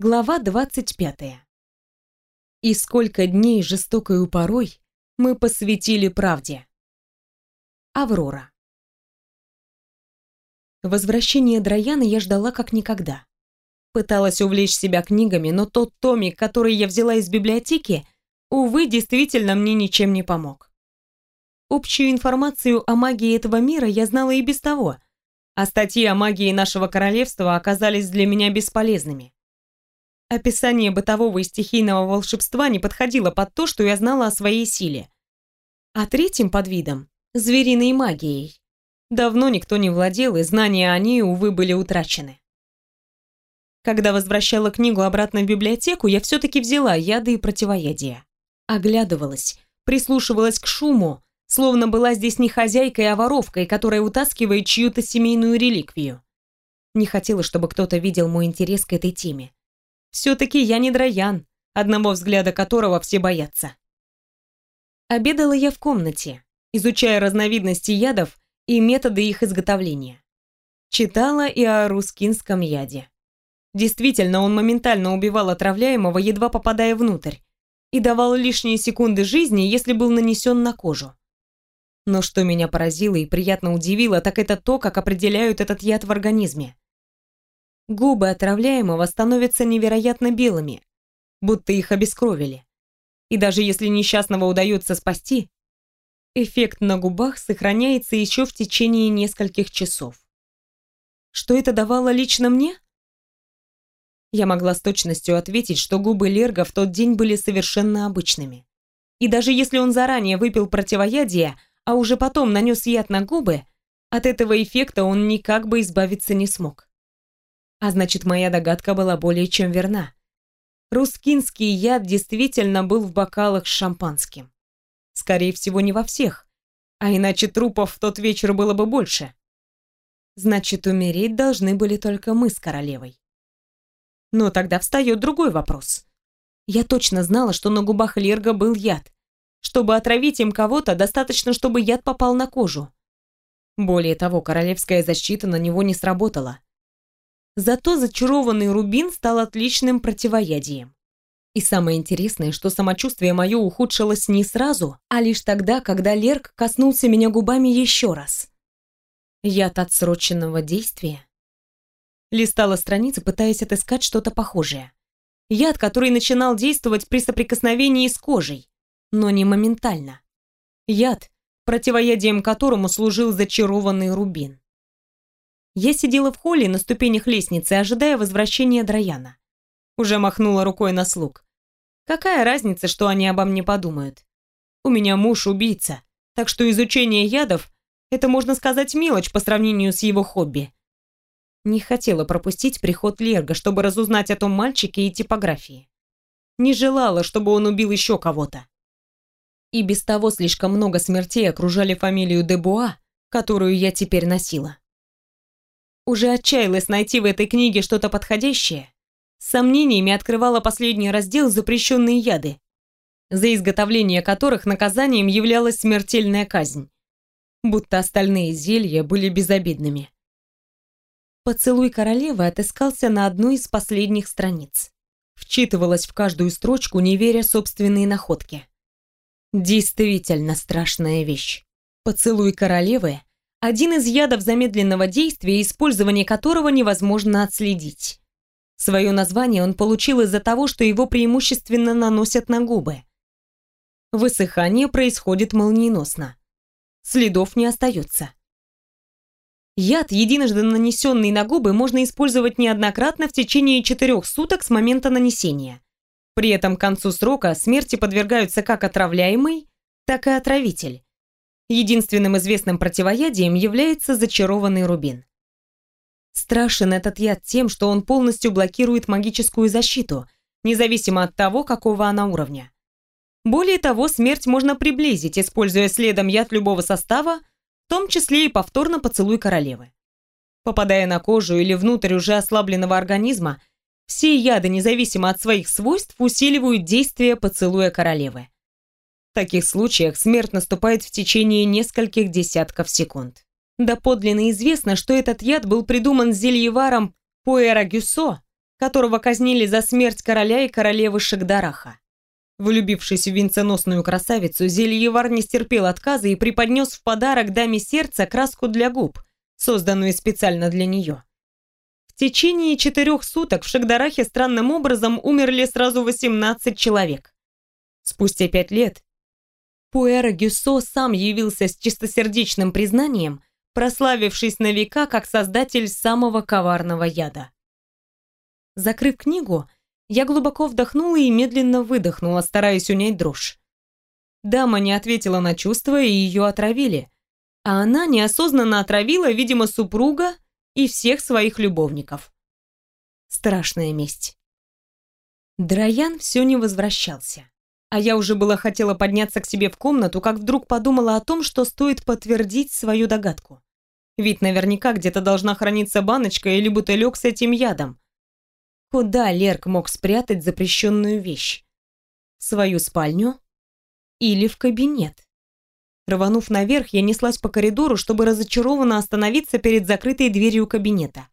Глава 25. И сколько дней жестокой упорой мы посвятили правде. Аврора. Возвращение Драяна я ждала как никогда. Пыталась увлечь себя книгами, но тот томик, который я взяла из библиотеки, увы, действительно мне ничем не помог. Общую информацию о магии этого мира я знала и без того, а статьи о магии нашего королевства оказались для меня бесполезными. Описание бытового и стихийного волшебства не подходило под то, что я знала о своей силе. А третьим подвидом – звериной магией. Давно никто не владел, и знания о ней, увы, были утрачены. Когда возвращала книгу обратно в библиотеку, я все-таки взяла яды и противоядия. Оглядывалась, прислушивалась к шуму, словно была здесь не хозяйкой, а воровкой, которая утаскивает чью-то семейную реликвию. Не хотела, чтобы кто-то видел мой интерес к этой теме. Все-таки я не Драян, одного взгляда которого все боятся. Обедала я в комнате, изучая разновидности ядов и методы их изготовления. Читала и о рускинском яде. Действительно, он моментально убивал отравляемого, едва попадая внутрь, и давал лишние секунды жизни, если был нанесен на кожу. Но что меня поразило и приятно удивило, так это то, как определяют этот яд в организме. Губы отравляемого становятся невероятно белыми, будто их обескровили. И даже если несчастного удается спасти, эффект на губах сохраняется еще в течение нескольких часов. Что это давало лично мне? Я могла с точностью ответить, что губы Лерга в тот день были совершенно обычными. И даже если он заранее выпил противоядие, а уже потом нанес яд на губы, от этого эффекта он никак бы избавиться не смог. А значит, моя догадка была более чем верна. Рускинский яд действительно был в бокалах с шампанским. Скорее всего, не во всех. А иначе трупов в тот вечер было бы больше. Значит, умереть должны были только мы с королевой. Но тогда встает другой вопрос. Я точно знала, что на губах Лерга был яд. Чтобы отравить им кого-то, достаточно, чтобы яд попал на кожу. Более того, королевская защита на него не сработала. Зато зачарованный рубин стал отличным противоядием. И самое интересное, что самочувствие мое ухудшилось не сразу, а лишь тогда, когда Лерк коснулся меня губами еще раз. Яд отсроченного действия. Листала страницы, пытаясь отыскать что-то похожее. Яд, который начинал действовать при соприкосновении с кожей, но не моментально. Яд, противоядием которому служил зачарованный рубин. Я сидела в холле на ступенях лестницы, ожидая возвращения Драяна. Уже махнула рукой на слуг. Какая разница, что они обо мне подумают? У меня муж убийца, так что изучение ядов – это, можно сказать, мелочь по сравнению с его хобби. Не хотела пропустить приход Лерга, чтобы разузнать о том мальчике и типографии. Не желала, чтобы он убил еще кого-то. И без того слишком много смертей окружали фамилию Дебуа, которую я теперь носила. Уже отчаялась найти в этой книге что-то подходящее. С сомнениями открывала последний раздел «Запрещенные яды», за изготовление которых наказанием являлась смертельная казнь. Будто остальные зелья были безобидными. Поцелуй королевы отыскался на одной из последних страниц. Вчитывалась в каждую строчку, не веря собственной находке. Действительно страшная вещь. Поцелуй королевы один из ядов замедленного действия, использование которого невозможно отследить. Свое название он получил из-за того, что его преимущественно наносят на губы. Высыхание происходит молниеносно. Следов не остается. Яд, единожды нанесенный на губы, можно использовать неоднократно в течение четырех суток с момента нанесения. При этом к концу срока смерти подвергаются как отравляемый, так и отравитель. Единственным известным противоядием является зачарованный рубин. Страшен этот яд тем, что он полностью блокирует магическую защиту, независимо от того, какого она уровня. Более того, смерть можно приблизить, используя следом яд любого состава, в том числе и повторно поцелуй королевы. Попадая на кожу или внутрь уже ослабленного организма, все яды, независимо от своих свойств, усиливают действие поцелуя королевы. В таких случаях смерть наступает в течение нескольких десятков секунд. Да подлинно известно, что этот яд был придуман зельеваром Пуэра Гюссо которого казнили за смерть короля и королевы Шагдараха. Влюбившись в венценосную красавицу, Зельевар не стерпел отказа и преподнес в подарок даме сердца краску для губ, созданную специально для нее. В течение четырех суток в Шагдарахе странным образом умерли сразу 18 человек. Спустя пять лет Пуэра Гюссо сам явился с чистосердечным признанием, прославившись на века как создатель самого коварного яда. Закрыв книгу, я глубоко вдохнула и медленно выдохнула, стараясь унять дрожь. Дама не ответила на чувства, и ее отравили. А она неосознанно отравила, видимо, супруга и всех своих любовников. Страшная месть. Драян все не возвращался. А я уже была хотела подняться к себе в комнату, как вдруг подумала о том, что стоит подтвердить свою догадку. Ведь наверняка где-то должна храниться баночка или бутылек с этим ядом. Куда Лерк мог спрятать запрещенную вещь? В свою спальню? Или в кабинет? Рванув наверх, я неслась по коридору, чтобы разочарованно остановиться перед закрытой дверью кабинета.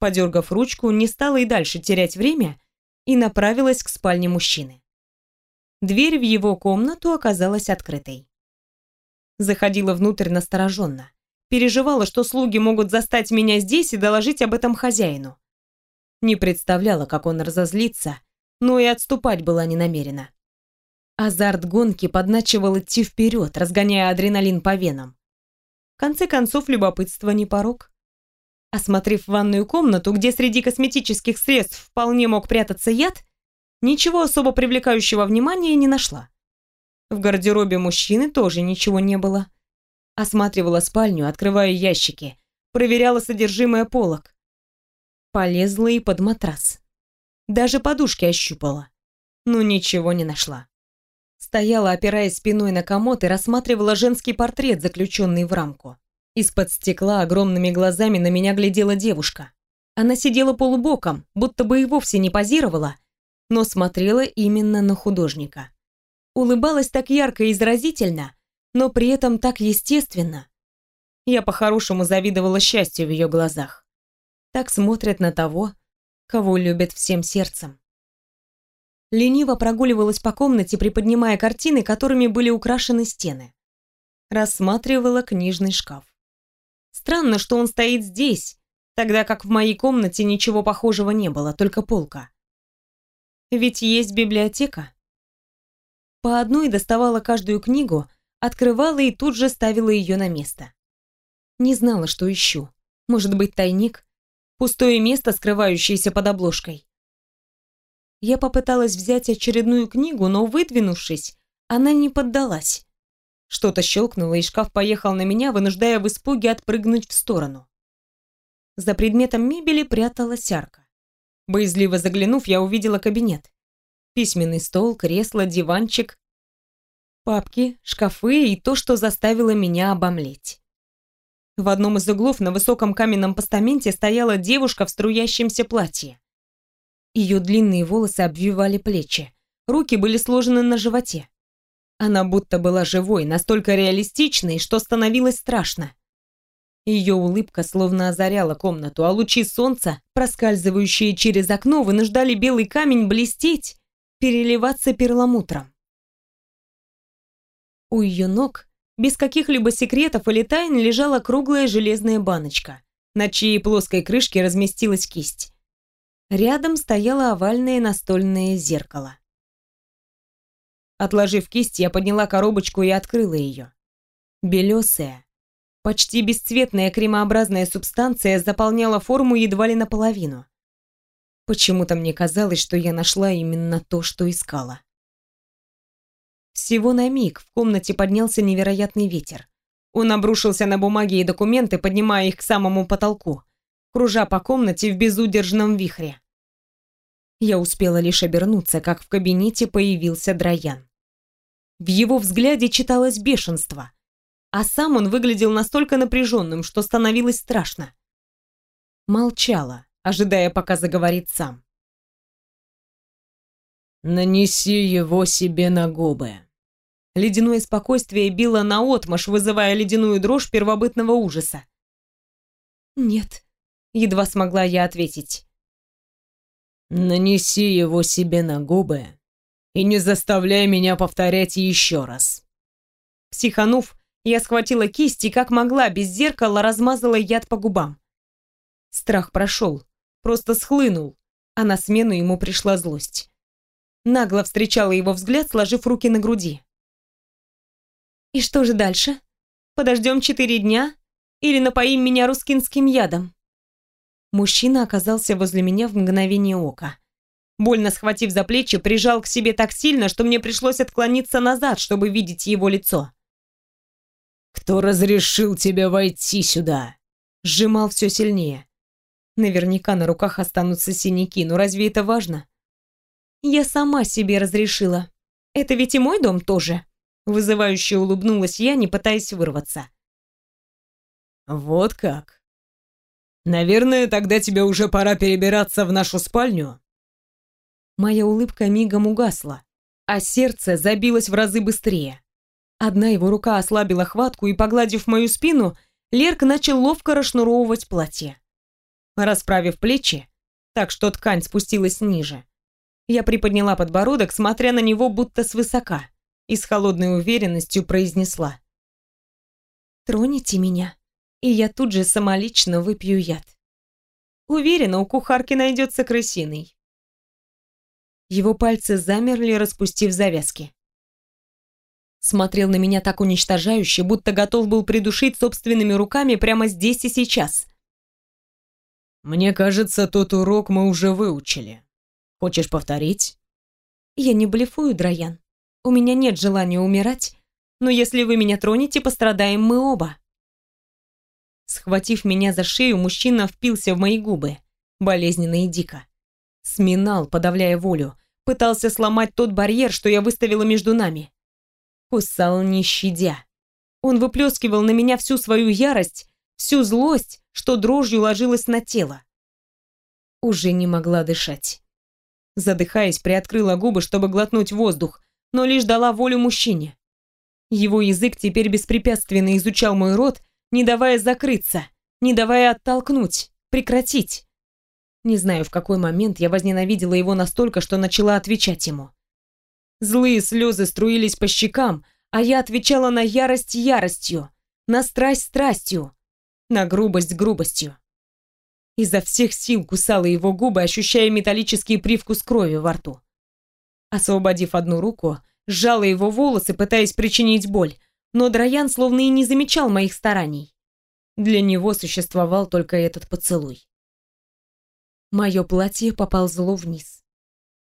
Подергав ручку, не стала и дальше терять время и направилась к спальне мужчины. Дверь в его комнату оказалась открытой. Заходила внутрь настороженно. Переживала, что слуги могут застать меня здесь и доложить об этом хозяину. Не представляла, как он разозлится, но и отступать была не намерена. Азарт гонки подначивал идти вперед, разгоняя адреналин по венам. В конце концов, любопытство не порог. Осмотрев ванную комнату, где среди косметических средств вполне мог прятаться яд, ничего особо привлекающего внимания не нашла. В гардеробе мужчины тоже ничего не было. Осматривала спальню, открывая ящики, проверяла содержимое полок. Полезла и под матрас. Даже подушки ощупала. Но ничего не нашла. Стояла, опираясь спиной на комод и рассматривала женский портрет, заключенный в рамку. Из-под стекла огромными глазами на меня глядела девушка. Она сидела полубоком, будто бы и вовсе не позировала, но смотрела именно на художника. Улыбалась так ярко и изразительно, но при этом так естественно. Я по-хорошему завидовала счастью в ее глазах так смотрят на того, кого любят всем сердцем. Лениво прогуливалась по комнате, приподнимая картины, которыми были украшены стены. Рассматривала книжный шкаф. Странно, что он стоит здесь, тогда как в моей комнате ничего похожего не было, только полка. Ведь есть библиотека. По одной доставала каждую книгу, открывала и тут же ставила ее на место. Не знала, что ищу. Может быть, тайник? пустое место, скрывающееся под обложкой. Я попыталась взять очередную книгу, но, выдвинувшись, она не поддалась. Что-то щелкнуло, и шкаф поехал на меня, вынуждая в испуге отпрыгнуть в сторону. За предметом мебели пряталась арка. Боязливо заглянув, я увидела кабинет. Письменный стол, кресло, диванчик, папки, шкафы и то, что заставило меня обомлеть. В одном из углов на высоком каменном постаменте стояла девушка в струящемся платье. Ее длинные волосы обвивали плечи, руки были сложены на животе. Она будто была живой, настолько реалистичной, что становилось страшно. Ее улыбка словно озаряла комнату, а лучи солнца, проскальзывающие через окно, вынуждали белый камень блестеть, переливаться перламутром. У ее ног без каких-либо секретов или тайн лежала круглая железная баночка, на чьей плоской крышке разместилась кисть. Рядом стояло овальное настольное зеркало. Отложив кисть, я подняла коробочку и открыла ее. Белесая, почти бесцветная кремообразная субстанция заполняла форму едва ли наполовину. Почему-то мне казалось, что я нашла именно то, что искала. Всего на миг в комнате поднялся невероятный ветер. Он обрушился на бумаги и документы, поднимая их к самому потолку, кружа по комнате в безудержном вихре. Я успела лишь обернуться, как в кабинете появился Драян. В его взгляде читалось бешенство, а сам он выглядел настолько напряженным, что становилось страшно. Молчала, ожидая, пока заговорит сам. «Нанеси его себе на губы», Ледяное спокойствие било наотмашь, вызывая ледяную дрожь первобытного ужаса. «Нет», — едва смогла я ответить. Нанеси его себе на губы и не заставляй меня повторять еще раз. Психанув, я схватила кисть и как могла без зеркала размазала яд по губам. Страх прошел, просто схлынул, а на смену ему пришла злость. Нагло встречала его взгляд, сложив руки на груди. «И что же дальше? Подождем четыре дня? Или напоим меня рускинским ядом?» Мужчина оказался возле меня в мгновение ока. Больно схватив за плечи, прижал к себе так сильно, что мне пришлось отклониться назад, чтобы видеть его лицо. «Кто разрешил тебе войти сюда?» Сжимал все сильнее. Наверняка на руках останутся синяки, но разве это важно? Я сама себе разрешила. Это ведь и мой дом тоже. Вызывающе улыбнулась я, не пытаясь вырваться. Вот как. Наверное, тогда тебе уже пора перебираться в нашу спальню. Моя улыбка мигом угасла, а сердце забилось в разы быстрее. Одна его рука ослабила хватку, и, погладив мою спину, Лерк начал ловко расшнуровывать платье. Расправив плечи, так что ткань спустилась ниже, я приподняла подбородок, смотря на него будто свысока, и с холодной уверенностью произнесла. «Троните меня, и я тут же самолично выпью яд. Уверена, у кухарки найдется крысиный». Его пальцы замерли, распустив завязки. Смотрел на меня так уничтожающе, будто готов был придушить собственными руками прямо здесь и сейчас. «Мне кажется, тот урок мы уже выучили. Хочешь повторить?» «Я не блефую, Драян. У меня нет желания умирать, но если вы меня тронете, пострадаем мы оба». Схватив меня за шею, мужчина впился в мои губы, болезненно и дико. Сминал, подавляя волю, пытался сломать тот барьер, что я выставила между нами. Кусал не щадя. Он выплескивал на меня всю свою ярость, всю злость, что дрожью ложилась на тело. Уже не могла дышать. Задыхаясь, приоткрыла губы, чтобы глотнуть воздух, но лишь дала волю мужчине. Его язык теперь беспрепятственно изучал мой рот, не давая закрыться, не давая оттолкнуть, прекратить. Не знаю, в какой момент я возненавидела его настолько, что начала отвечать ему. Злые слезы струились по щекам, а я отвечала на ярость яростью, на страсть страстью, на грубость грубостью. Изо всех сил кусала его губы, ощущая металлический привкус крови во рту. Освободив одну руку, сжала его волосы, пытаясь причинить боль, но Драян словно и не замечал моих стараний. Для него существовал только этот поцелуй. Мое платье поползло вниз.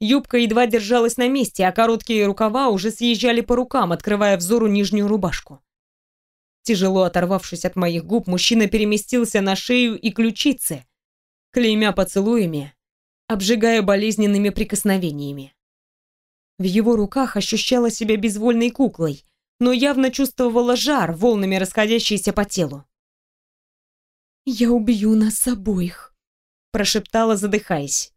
Юбка едва держалась на месте, а короткие рукава уже съезжали по рукам, открывая взору нижнюю рубашку. Тяжело оторвавшись от моих губ, мужчина переместился на шею и ключицы, клеймя поцелуями, обжигая болезненными прикосновениями. В его руках ощущала себя безвольной куклой, но явно чувствовала жар, волнами расходящийся по телу. «Я убью нас обоих», прошептала, задыхаясь.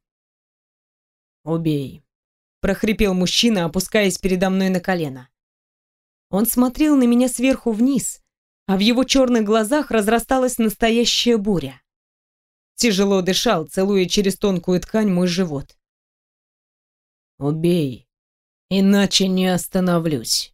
«Убей», — прохрипел мужчина, опускаясь передо мной на колено. Он смотрел на меня сверху вниз, а в его черных глазах разрасталась настоящая буря. Тяжело дышал, целуя через тонкую ткань мой живот. «Убей, иначе не остановлюсь».